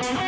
足